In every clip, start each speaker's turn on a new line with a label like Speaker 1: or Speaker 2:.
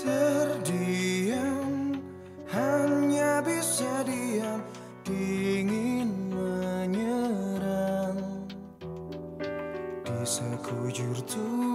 Speaker 1: Terdiam Hanya bisa diam Dingin menyerang. Di sekujur tubuh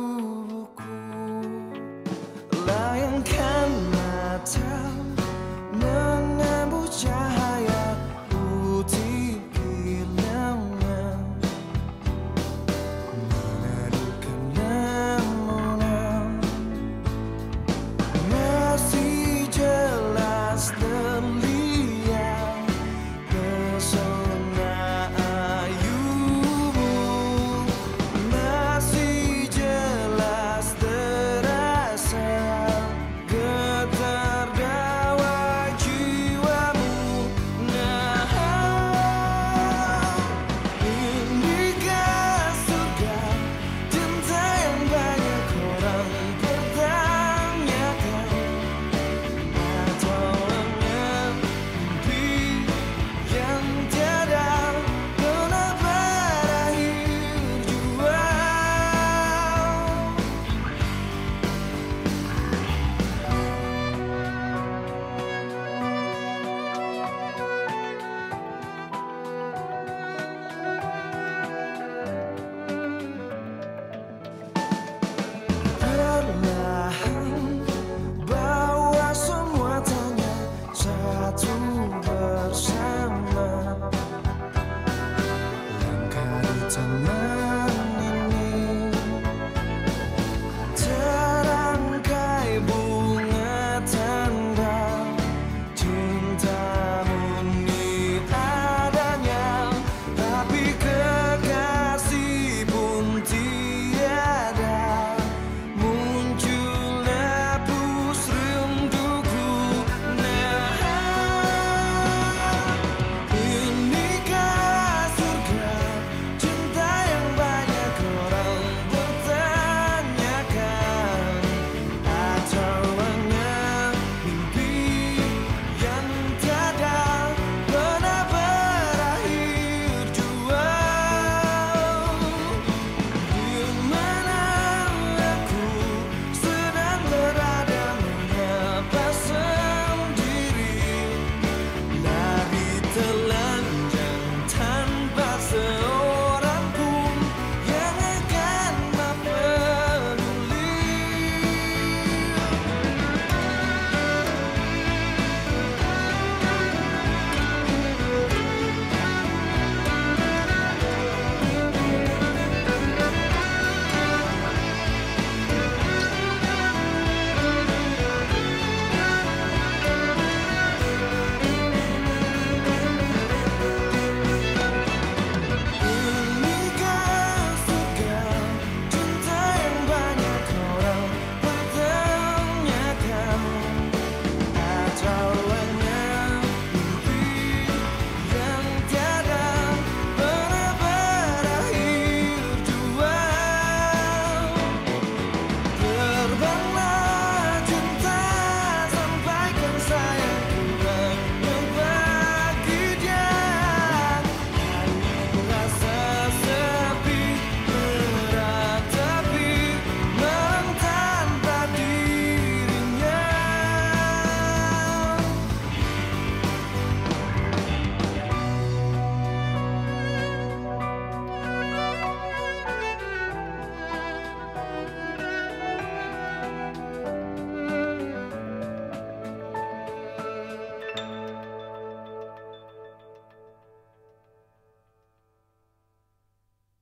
Speaker 1: mine.